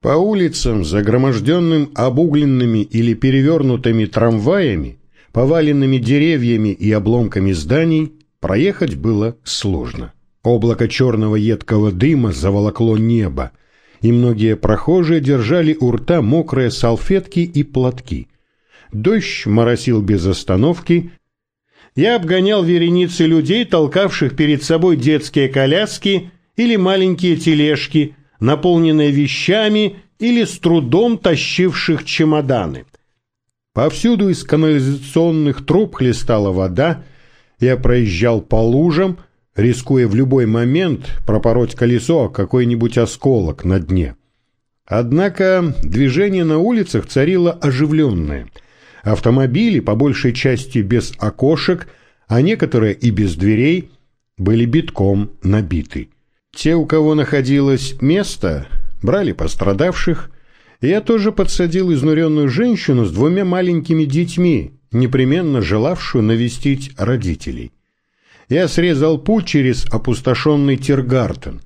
По улицам, загроможденным обугленными или перевернутыми трамваями, поваленными деревьями и обломками зданий, проехать было сложно. Облако черного едкого дыма заволокло небо, и многие прохожие держали у рта мокрые салфетки и платки. Дождь моросил без остановки. Я обгонял вереницы людей, толкавших перед собой детские коляски или маленькие тележки, наполненные вещами или с трудом тащивших чемоданы. Повсюду из канализационных труб хлестала вода, я проезжал по лужам, рискуя в любой момент пропороть колесо о какой-нибудь осколок на дне. Однако движение на улицах царило оживленное. Автомобили, по большей части без окошек, а некоторые и без дверей, были битком набиты. Те, у кого находилось место, брали пострадавших. Я тоже подсадил изнуренную женщину с двумя маленькими детьми, непременно желавшую навестить родителей. Я срезал путь через опустошенный Тиргартен.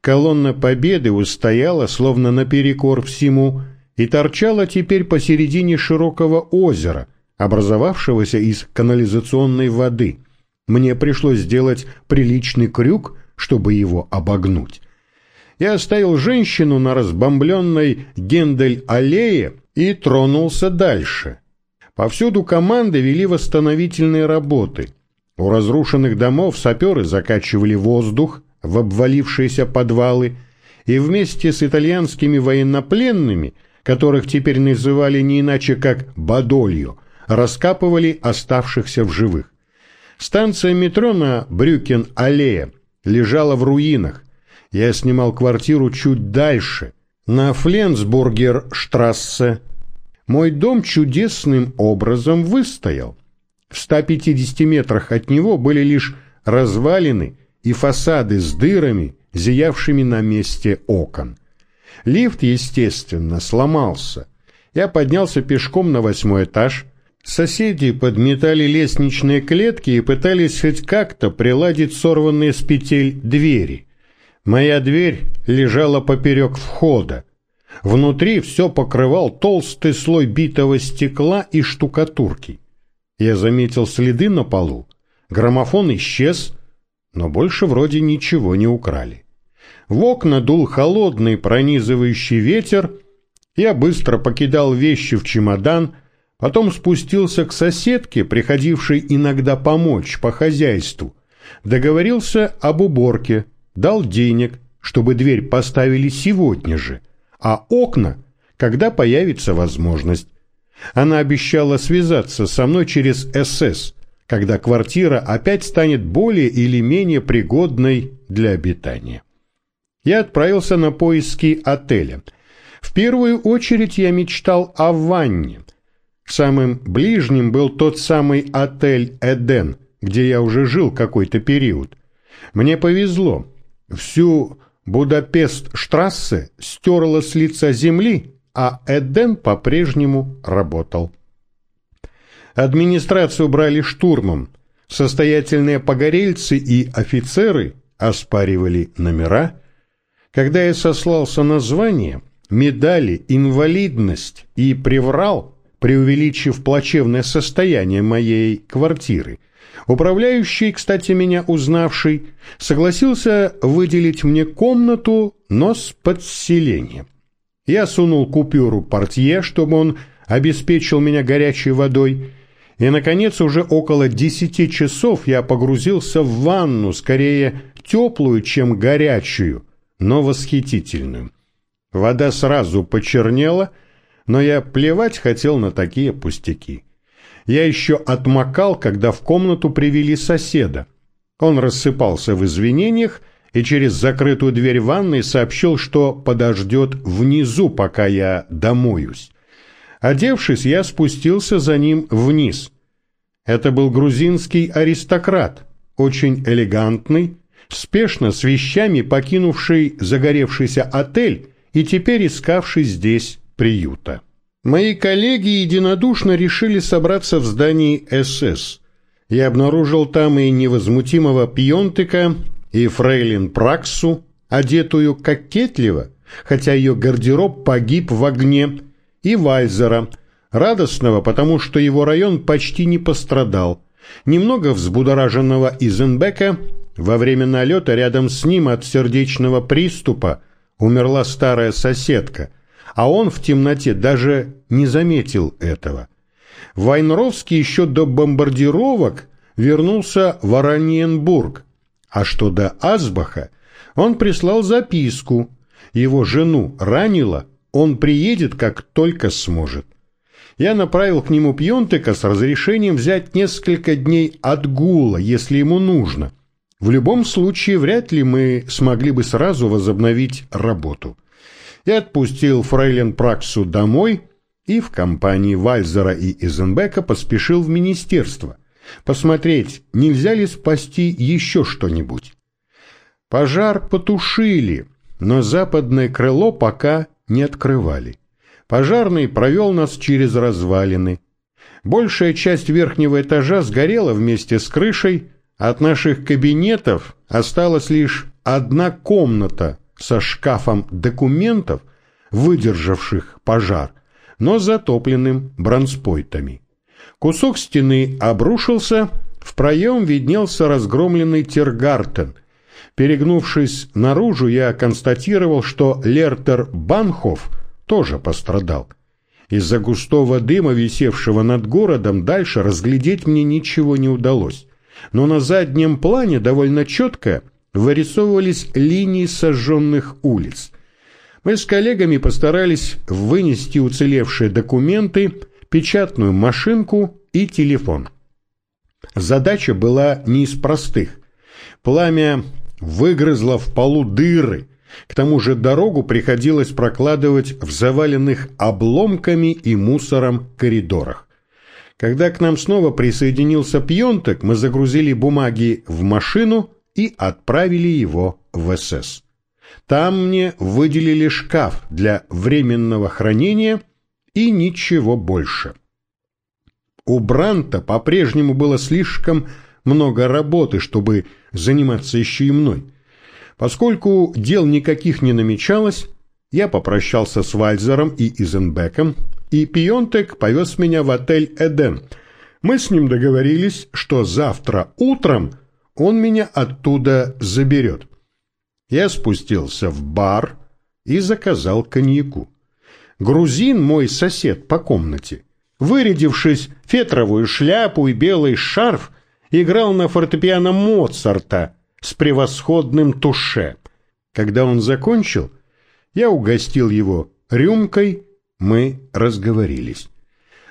Колонна Победы устояла, словно наперекор всему, и торчала теперь посередине широкого озера, образовавшегося из канализационной воды. Мне пришлось сделать приличный крюк, чтобы его обогнуть. Я оставил женщину на разбомбленной Гендель-аллее и тронулся дальше. Повсюду команды вели восстановительные работы. У разрушенных домов саперы закачивали воздух в обвалившиеся подвалы, и вместе с итальянскими военнопленными, которых теперь называли не иначе как «бадолью», раскапывали оставшихся в живых. Станция метро на Брюкен-аллее лежала в руинах. Я снимал квартиру чуть дальше, на Фленсбургер-штрассе. Мой дом чудесным образом выстоял. В 150 метрах от него были лишь развалины и фасады с дырами, зиявшими на месте окон. Лифт, естественно, сломался. Я поднялся пешком на восьмой этаж, Соседи подметали лестничные клетки и пытались хоть как-то приладить сорванные с петель двери. Моя дверь лежала поперек входа. Внутри все покрывал толстый слой битого стекла и штукатурки. Я заметил следы на полу. Граммофон исчез, но больше вроде ничего не украли. В окна дул холодный пронизывающий ветер. Я быстро покидал вещи в чемодан, Потом спустился к соседке, приходившей иногда помочь по хозяйству. Договорился об уборке, дал денег, чтобы дверь поставили сегодня же, а окна, когда появится возможность. Она обещала связаться со мной через СС, когда квартира опять станет более или менее пригодной для обитания. Я отправился на поиски отеля. В первую очередь я мечтал о ванне – Самым ближним был тот самый отель «Эден», где я уже жил какой-то период. Мне повезло. Всю Будапест-штрассе стерла с лица земли, а Эден по-прежнему работал. Администрацию брали штурмом. Состоятельные погорельцы и офицеры оспаривали номера. Когда я сослался на звание, медали, инвалидность и приврал – преувеличив плачевное состояние моей квартиры. Управляющий, кстати, меня узнавший, согласился выделить мне комнату, но с подселением. Я сунул купюру портье, чтобы он обеспечил меня горячей водой, и, наконец, уже около десяти часов я погрузился в ванну, скорее теплую, чем горячую, но восхитительную. Вода сразу почернела — но я плевать хотел на такие пустяки. Я еще отмокал, когда в комнату привели соседа. Он рассыпался в извинениях и через закрытую дверь ванной сообщил, что подождет внизу, пока я домоюсь. Одевшись, я спустился за ним вниз. Это был грузинский аристократ, очень элегантный, спешно с вещами покинувший загоревшийся отель и теперь искавший здесь приюта. Мои коллеги единодушно решили собраться в здании СС. Я обнаружил там и невозмутимого Пьонтыка, и фрейлин Праксу, одетую кокетливо, хотя ее гардероб погиб в огне, и Вальзера, радостного, потому что его район почти не пострадал, немного взбудораженного Изенбека, во время налета рядом с ним от сердечного приступа умерла старая соседка, а он в темноте даже не заметил этого. Вайнровский еще до бомбардировок вернулся в Ораниенбург, а что до Асбаха, он прислал записку. Его жену ранило, он приедет, как только сможет. Я направил к нему Пьонтека с разрешением взять несколько дней отгула, если ему нужно. В любом случае, вряд ли мы смогли бы сразу возобновить работу. Я отпустил фрейлин Праксу домой и в компании Вальзера и Изенбека поспешил в министерство – посмотреть, нельзя ли спасти еще что-нибудь. Пожар потушили, но западное крыло пока не открывали. Пожарный провел нас через развалины. Большая часть верхнего этажа сгорела вместе с крышей, от наших кабинетов осталась лишь одна комната со шкафом документов, выдержавших пожар, но затопленным бронспойтами. Кусок стены обрушился, в проем виднелся разгромленный Тергартен. Перегнувшись наружу, я констатировал, что Лертер Банхов тоже пострадал. Из-за густого дыма, висевшего над городом, дальше разглядеть мне ничего не удалось. Но на заднем плане довольно четко вырисовывались линии сожженных улиц. Мы с коллегами постарались вынести уцелевшие документы, печатную машинку и телефон. Задача была не из простых. Пламя выгрызло в полу дыры, к тому же дорогу приходилось прокладывать в заваленных обломками и мусором коридорах. Когда к нам снова присоединился Пьонтек, мы загрузили бумаги в машину и отправили его в СС. Там мне выделили шкаф для временного хранения и ничего больше. У Бранта по-прежнему было слишком много работы, чтобы заниматься еще и мной. Поскольку дел никаких не намечалось, я попрощался с Вальзером и Изенбеком, и Пионтек повез меня в отель «Эден». Мы с ним договорились, что завтра утром он меня оттуда заберет. Я спустился в бар и заказал коньяку грузин мой сосед по комнате, вырядившись фетровую шляпу и белый шарф, играл на фортепиано Моцарта с превосходным туше. Когда он закончил, я угостил его рюмкой, мы разговорились.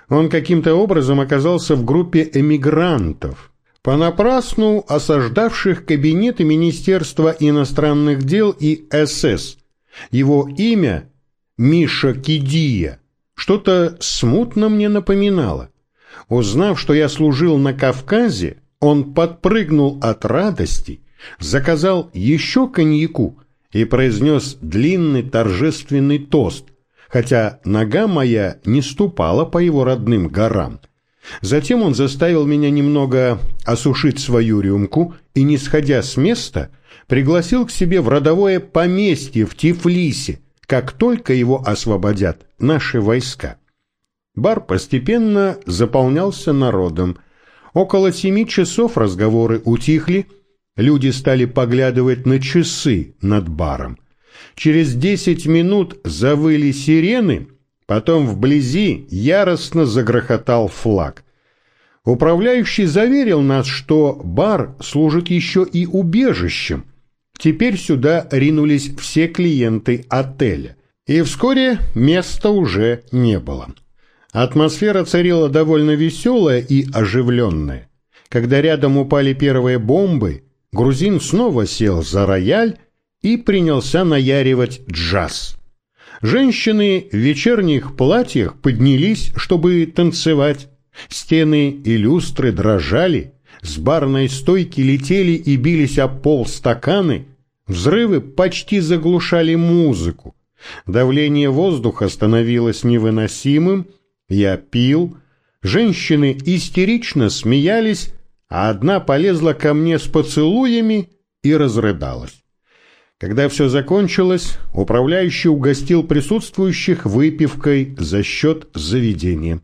Он каким-то образом оказался в группе эмигрантов, понапрасну осаждавших кабинеты Министерства иностранных дел и СС. Его имя Миша Кидия, что-то смутно мне напоминало. Узнав, что я служил на Кавказе, он подпрыгнул от радости, заказал еще коньяку и произнес длинный торжественный тост, хотя нога моя не ступала по его родным горам. Затем он заставил меня немного осушить свою рюмку и, не сходя с места, пригласил к себе в родовое поместье в Тифлисе, как только его освободят наши войска. Бар постепенно заполнялся народом. Около семи часов разговоры утихли, люди стали поглядывать на часы над баром. Через десять минут завыли сирены, потом вблизи яростно загрохотал флаг. Управляющий заверил нас, что бар служит еще и убежищем – Теперь сюда ринулись все клиенты отеля, и вскоре места уже не было. Атмосфера царила довольно веселая и оживленная. Когда рядом упали первые бомбы, грузин снова сел за рояль и принялся наяривать джаз. Женщины в вечерних платьях поднялись, чтобы танцевать. Стены и люстры дрожали, с барной стойки летели и бились о пол стаканы, взрывы почти заглушали музыку. Давление воздуха становилось невыносимым, я пил, женщины истерично смеялись, а одна полезла ко мне с поцелуями и разрыдалась. Когда все закончилось, управляющий угостил присутствующих выпивкой за счет заведения.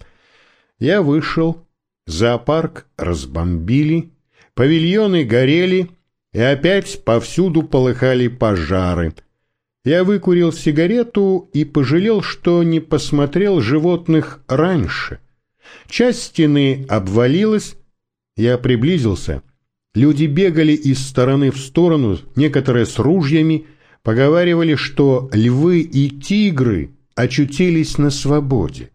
Я вышел, зоопарк разбомбили, павильоны горели, и опять повсюду полыхали пожары. Я выкурил сигарету и пожалел, что не посмотрел животных раньше. Часть стены обвалилась, я приблизился — Люди бегали из стороны в сторону, некоторые с ружьями, поговаривали, что львы и тигры очутились на свободе.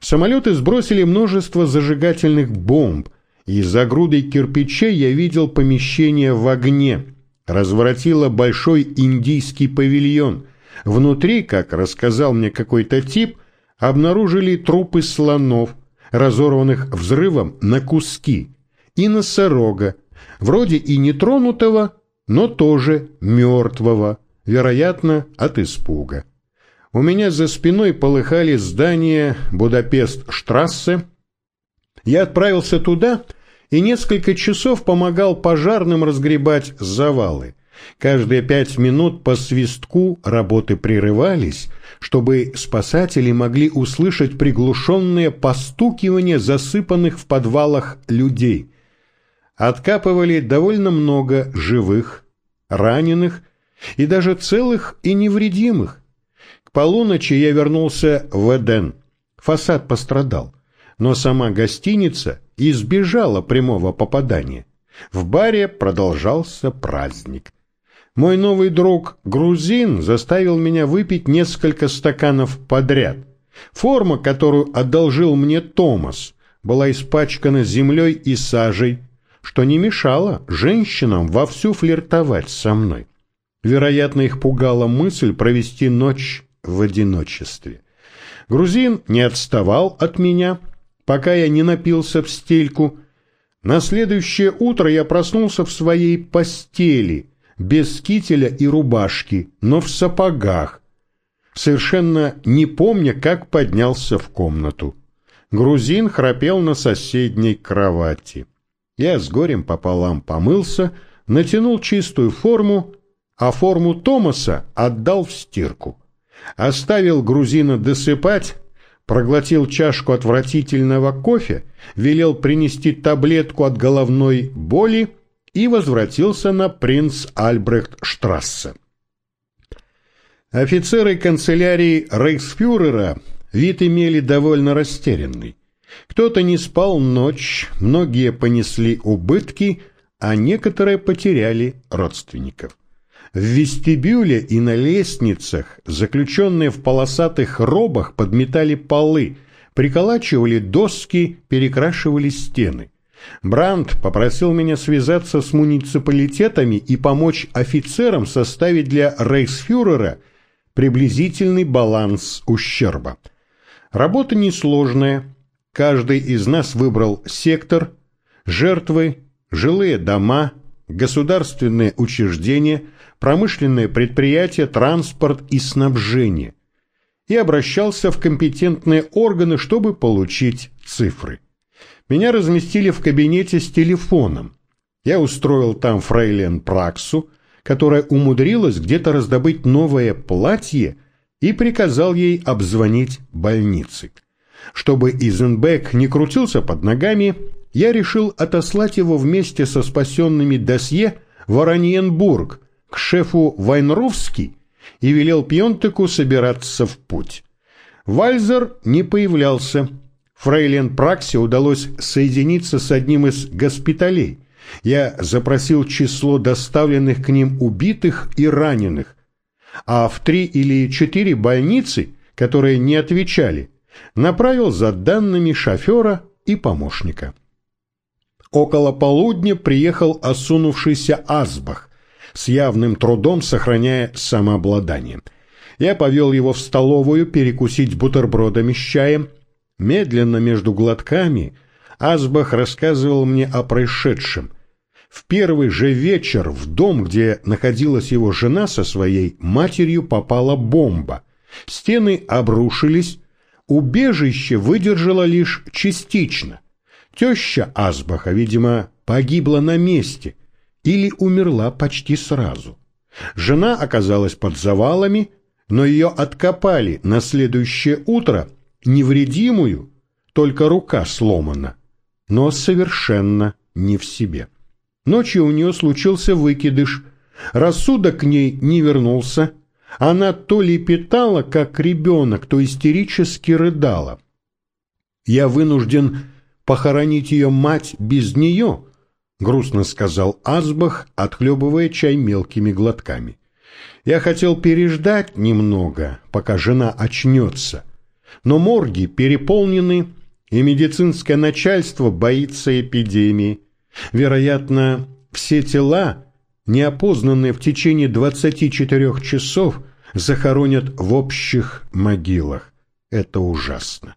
Самолеты сбросили множество зажигательных бомб, и за грудой кирпичей я видел помещение в огне. Разворотило большой индийский павильон. Внутри, как рассказал мне какой-то тип, обнаружили трупы слонов, разорванных взрывом на куски, и носорога, вроде и нетронутого, но тоже мертвого, вероятно, от испуга. У меня за спиной полыхали здания Будапест-штрассе. Я отправился туда и несколько часов помогал пожарным разгребать завалы. Каждые пять минут по свистку работы прерывались, чтобы спасатели могли услышать приглушенное постукивание засыпанных в подвалах людей откапывали довольно много живых, раненых и даже целых и невредимых. К полуночи я вернулся в Эден. Фасад пострадал, но сама гостиница избежала прямого попадания. В баре продолжался праздник. Мой новый друг грузин заставил меня выпить несколько стаканов подряд. Форма, которую одолжил мне Томас, была испачкана землей и сажей, что не мешало женщинам вовсю флиртовать со мной. Вероятно, их пугала мысль провести ночь в одиночестве. Грузин не отставал от меня, пока я не напился в стельку. На следующее утро я проснулся в своей постели, без кителя и рубашки, но в сапогах, совершенно не помня, как поднялся в комнату. Грузин храпел на соседней кровати. Я с горем пополам помылся, натянул чистую форму, а форму Томаса отдал в стирку. Оставил грузина досыпать, проглотил чашку отвратительного кофе, велел принести таблетку от головной боли и возвратился на принц Альбрехт Штрассе. Офицеры канцелярии рейхсфюрера вид имели довольно растерянный. Кто-то не спал ночь, многие понесли убытки, а некоторые потеряли родственников. В вестибюле и на лестницах заключенные в полосатых робах подметали полы, приколачивали доски, перекрашивали стены. Бранд попросил меня связаться с муниципалитетами и помочь офицерам составить для рейхсфюрера приблизительный баланс ущерба. Работа несложная, Каждый из нас выбрал сектор, жертвы, жилые дома, государственные учреждения, промышленные предприятия, транспорт и снабжение и обращался в компетентные органы, чтобы получить цифры. Меня разместили в кабинете с телефоном. Я устроил там фрейлен Праксу, которая умудрилась где-то раздобыть новое платье и приказал ей обзвонить больницы. Чтобы Изенбек не крутился под ногами, я решил отослать его вместе со спасенными досье в Ораниенбург к шефу Вайнровски и велел Пьонтеку собираться в путь. Вальзер не появлялся. Фрейлен Праксе удалось соединиться с одним из госпиталей. Я запросил число доставленных к ним убитых и раненых, а в три или четыре больницы, которые не отвечали, направил за данными шофера и помощника. Около полудня приехал осунувшийся Азбах, с явным трудом сохраняя самообладание. Я повел его в столовую перекусить бутербродами с чаем. Медленно между глотками Азбах рассказывал мне о происшедшем. В первый же вечер в дом, где находилась его жена со своей матерью, попала бомба. Стены обрушились, Убежище выдержало лишь частично. Теща Асбаха, видимо, погибла на месте или умерла почти сразу. Жена оказалась под завалами, но ее откопали на следующее утро невредимую, только рука сломана, но совершенно не в себе. Ночью у нее случился выкидыш, рассудок к ней не вернулся, она то лепетала, как ребенок, то истерически рыдала. Я вынужден похоронить ее мать без нее, грустно сказал Азбах, отхлебывая чай мелкими глотками. Я хотел переждать немного, пока жена очнется, но морги переполнены, и медицинское начальство боится эпидемии. Вероятно, все тела, неопознанные в течение 24 часов, захоронят в общих могилах. Это ужасно.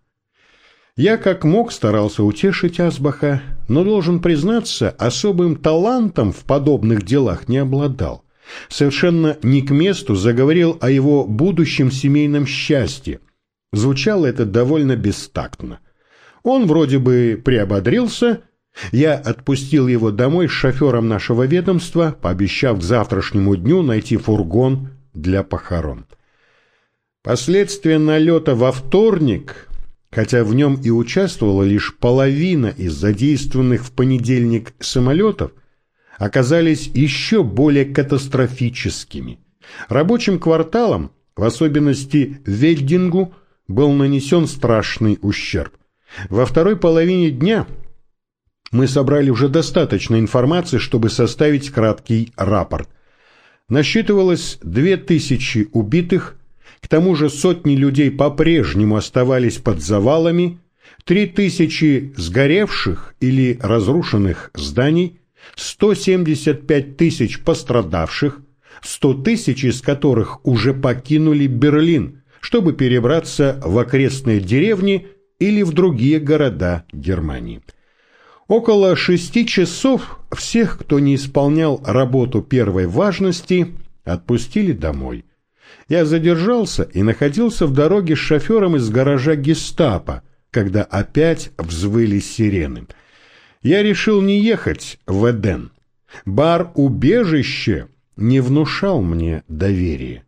Я как мог старался утешить Асбаха, но должен признаться, особым талантом в подобных делах не обладал. Совершенно не к месту заговорил о его будущем семейном счастье. Звучало это довольно бестактно. Он вроде бы приободрился. Я отпустил его домой с шофером нашего ведомства, пообещав к завтрашнему дню найти фургон для похорон. Последствия налета во вторник хотя в нем и участвовала лишь половина из задействованных в понедельник самолетов, оказались еще более катастрофическими. Рабочим кварталам, в особенности Вельдингу, был нанесен страшный ущерб. Во второй половине дня мы собрали уже достаточно информации, чтобы составить краткий рапорт. Насчитывалось 2000 убитых, к тому же сотни людей по-прежнему оставались под завалами, три тысячи сгоревших или разрушенных зданий, 175 тысяч пострадавших, 100 тысяч из которых уже покинули Берлин, чтобы перебраться в окрестные деревни или в другие города Германии. Около шести часов всех, кто не исполнял работу первой важности, отпустили домой – я задержался и находился в дороге с шофером из гаража гестапо, когда опять взвыли сирены. Я решил не ехать в Эден. Бар-убежище не внушал мне доверия,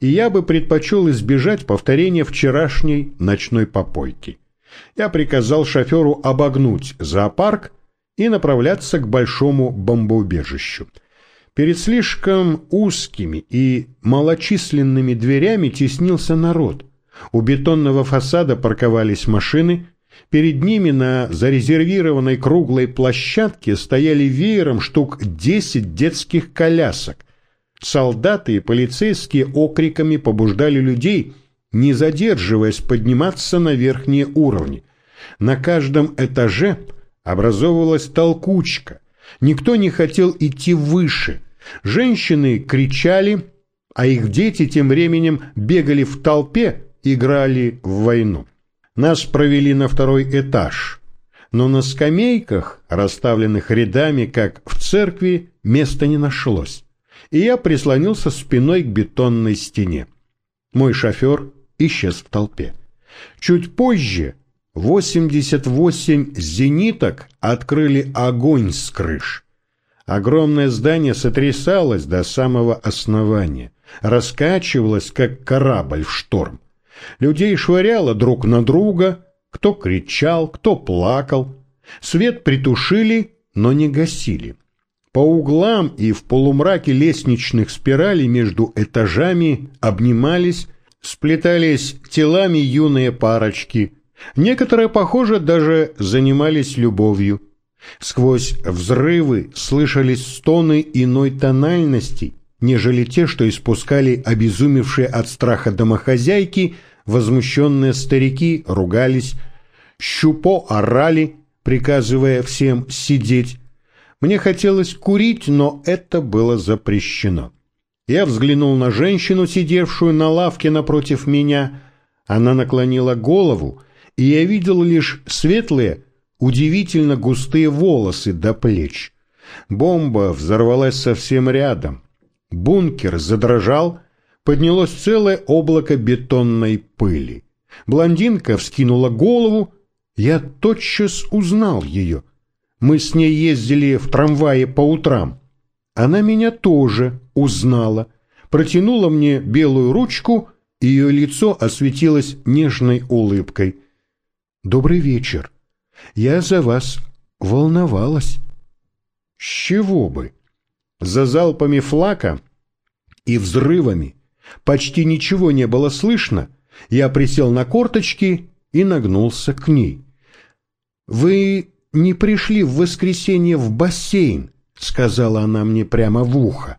и я бы предпочел избежать повторения вчерашней ночной попойки. Я приказал шоферу обогнуть зоопарк и направляться к большому бомбоубежищу. Перед слишком узкими и малочисленными дверями теснился народ. У бетонного фасада парковались машины, перед ними на зарезервированной круглой площадке стояли веером штук десять детских колясок. Солдаты и полицейские окриками побуждали людей, не задерживаясь, подниматься на верхние уровни. На каждом этаже образовывалась толкучка – Никто не хотел идти выше. Женщины кричали, а их дети тем временем бегали в толпе, играли в войну. Нас провели на второй этаж, но на скамейках, расставленных рядами, как в церкви, места не нашлось, и я прислонился спиной к бетонной стене. Мой шофер исчез в толпе. Чуть позже 88 зениток открыли огонь с крыш. Огромное здание сотрясалось до самого основания, раскачивалось, как корабль в шторм. Людей швыряло друг на друга, кто кричал, кто плакал. Свет притушили, но не гасили. По углам и в полумраке лестничных спиралей между этажами обнимались, сплетались телами юные парочки – Некоторые, похоже, даже занимались любовью. Сквозь взрывы слышались стоны иной тональности, нежели те, что испускали обезумевшие от страха домохозяйки, возмущенные старики ругались, щупо орали, приказывая всем сидеть. Мне хотелось курить, но это было запрещено. Я взглянул на женщину, сидевшую на лавке напротив меня. Она наклонила голову, и я видел лишь светлые, удивительно густые волосы до плеч. Бомба взорвалась совсем рядом. Бункер задрожал, поднялось целое облако бетонной пыли. Блондинка вскинула голову, я тотчас узнал ее. Мы с ней ездили в трамвае по утрам. Она меня тоже узнала, протянула мне белую ручку, и ее лицо осветилось нежной улыбкой. «Добрый вечер. Я за вас волновалась». «С чего бы?» За залпами флака и взрывами почти ничего не было слышно. Я присел на корточки и нагнулся к ней. «Вы не пришли в воскресенье в бассейн», — сказала она мне прямо в ухо.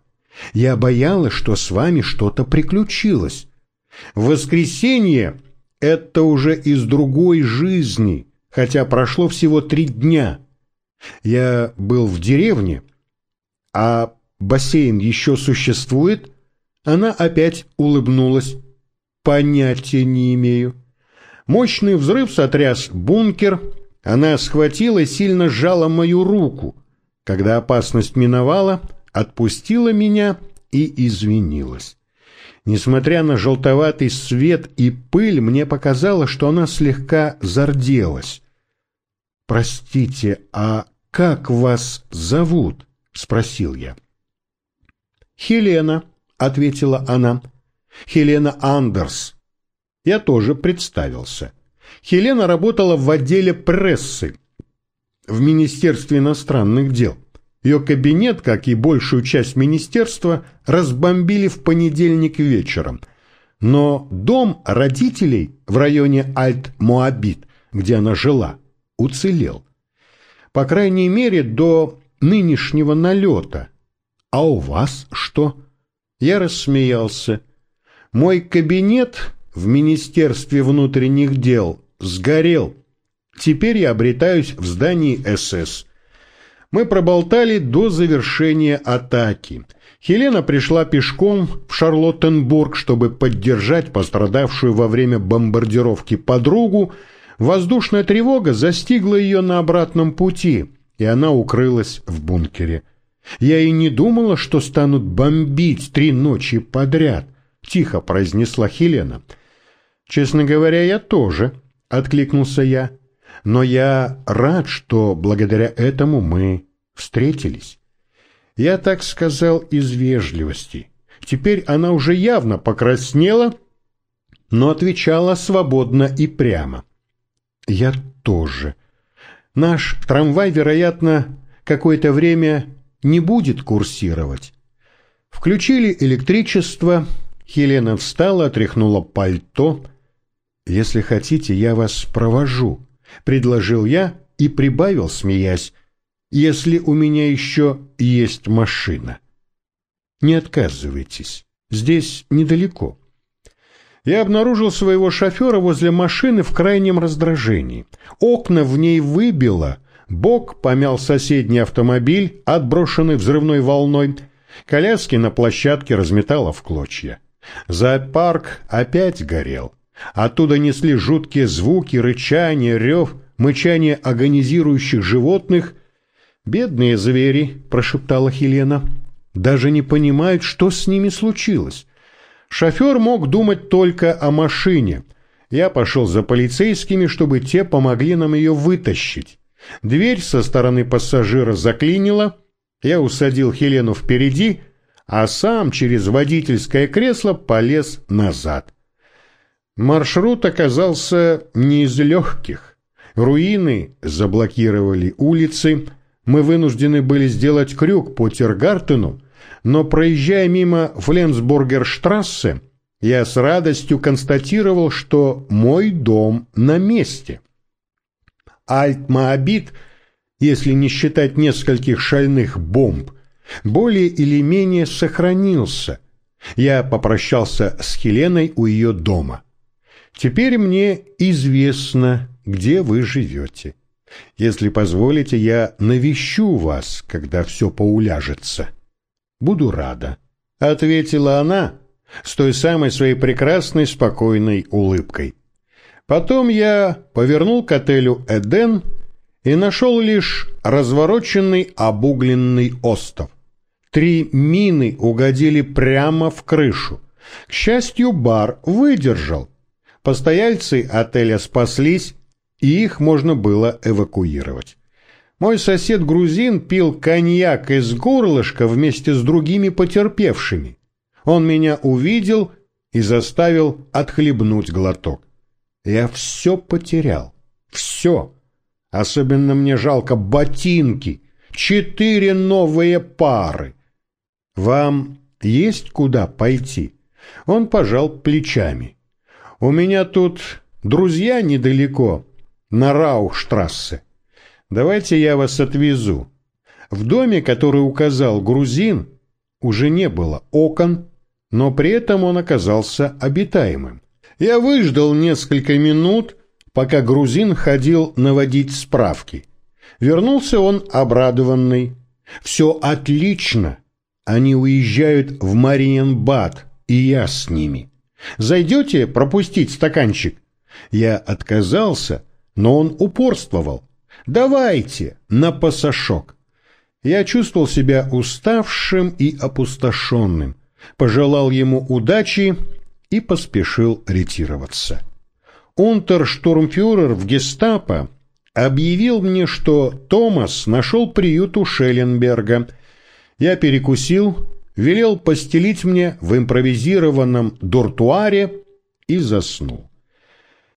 «Я боялась, что с вами что-то приключилось. Воскресенье — это уже из другой жизни, хотя прошло всего три дня. Я был в деревне, а бассейн еще существует?» Она опять улыбнулась. «Понятия не имею». Мощный взрыв сотряс бункер, она схватила и сильно сжала мою руку. Когда опасность миновала, отпустила меня и извинилась. Несмотря на желтоватый свет и пыль, мне показалось, что она слегка зарделась. «Простите, а как вас зовут?» — спросил я. «Хелена», — ответила она. «Хелена Андерс». Я тоже представился. Хелена работала в отделе прессы в Министерстве иностранных дел. Ее кабинет, как и большую часть министерства, разбомбили в понедельник вечером. Но дом родителей в районе Альт-Моабит, где она жила, уцелел. По крайней мере, до нынешнего налета. А у вас что? Я рассмеялся. Мой кабинет в Министерстве внутренних дел сгорел. Теперь я обретаюсь в здании СС. Мы проболтали до завершения атаки. Хелена пришла пешком в Шарлоттенбург, чтобы поддержать пострадавшую во время бомбардировки подругу. Воздушная тревога застигла ее на обратном пути, и она укрылась в бункере. Я и не думала, что станут бомбить три ночи подряд, тихо произнесла Хелена. Честно говоря, я тоже, откликнулся я. Но я рад, что благодаря этому мы встретились. Я так сказал из вежливости. Теперь она уже явно покраснела, но отвечала свободно и прямо. Я тоже. Наш трамвай, вероятно, какое-то время не будет курсировать. Включили электричество, Хелена встала, отряхнула пальто, «Если хотите, я вас провожу», — предложил я и прибавил, смеясь, «если у меня еще есть машина». «Не отказывайтесь, здесь недалеко». Я обнаружил своего шофера возле машины в крайнем раздражении. Окна в ней выбило, бок помял соседний автомобиль, отброшенный взрывной волной, коляски на площадке разметало в клочья. Зоопарк опять горел. Оттуда несли жуткие звуки, рычание, рев, мычание агонизирующих животных. «Бедные звери», — прошептала Хелена, — «даже не понимают, что с ними случилось». Шофер мог думать только о машине. Я пошел за полицейскими, чтобы те помогли нам ее вытащить. Дверь со стороны пассажира заклинила. Я усадил Хелену впереди, а сам через водительское кресло полез назад. Маршрут оказался не из легких. Руины заблокировали улицы, мы вынуждены были сделать крюк по Тергартену, но проезжая мимо Фленсбургерштрассе, я с радостью констатировал, что мой дом на месте. Альт-Моабит, если не считать нескольких шальных бомб, более или менее сохранился. Я попрощался с Хеленой у ее дома. Теперь мне известно, где вы живете. Если позволите, я навещу вас, когда все поуляжется. Буду рада, — ответила она с той самой своей прекрасной спокойной улыбкой. Потом я повернул к отелю «Эден» и нашел лишь развороченный обугленный остров. Три мины угодили прямо в крышу. К счастью, бар выдержал, Постояльцы отеля спаслись, и их можно было эвакуировать. Мой сосед-грузин пил коньяк из горлышка вместе с другими потерпевшими. Он меня увидел и заставил отхлебнуть глоток. Я все потерял. Все. Особенно мне жалко ботинки. Четыре новые пары. Вам есть куда пойти? Он пожал плечами. У меня тут друзья недалеко, на Раухштрассе. Давайте я вас отвезу. В доме, который указал грузин, уже не было окон, но при этом он оказался обитаемым. Я выждал несколько минут, пока грузин ходил наводить справки. Вернулся он обрадованный. «Все отлично. Они уезжают в Мариенбад, и я с ними. Зайдете пропустить стаканчик?» Я отказался, но он упорствовал. Давайте, на пасашок. Я чувствовал себя уставшим и опустошенным, пожелал ему удачи и поспешил ретироваться. Унтерштурмфюрер в гестапо объявил мне, что Томас нашел приют у Шелленберга. Я перекусил, велел постелить мне в импровизированном дуртуаре и заснул.